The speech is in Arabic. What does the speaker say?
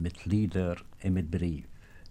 met lieder en met brief.